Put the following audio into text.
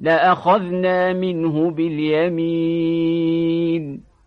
لأخذنا منه باليمين.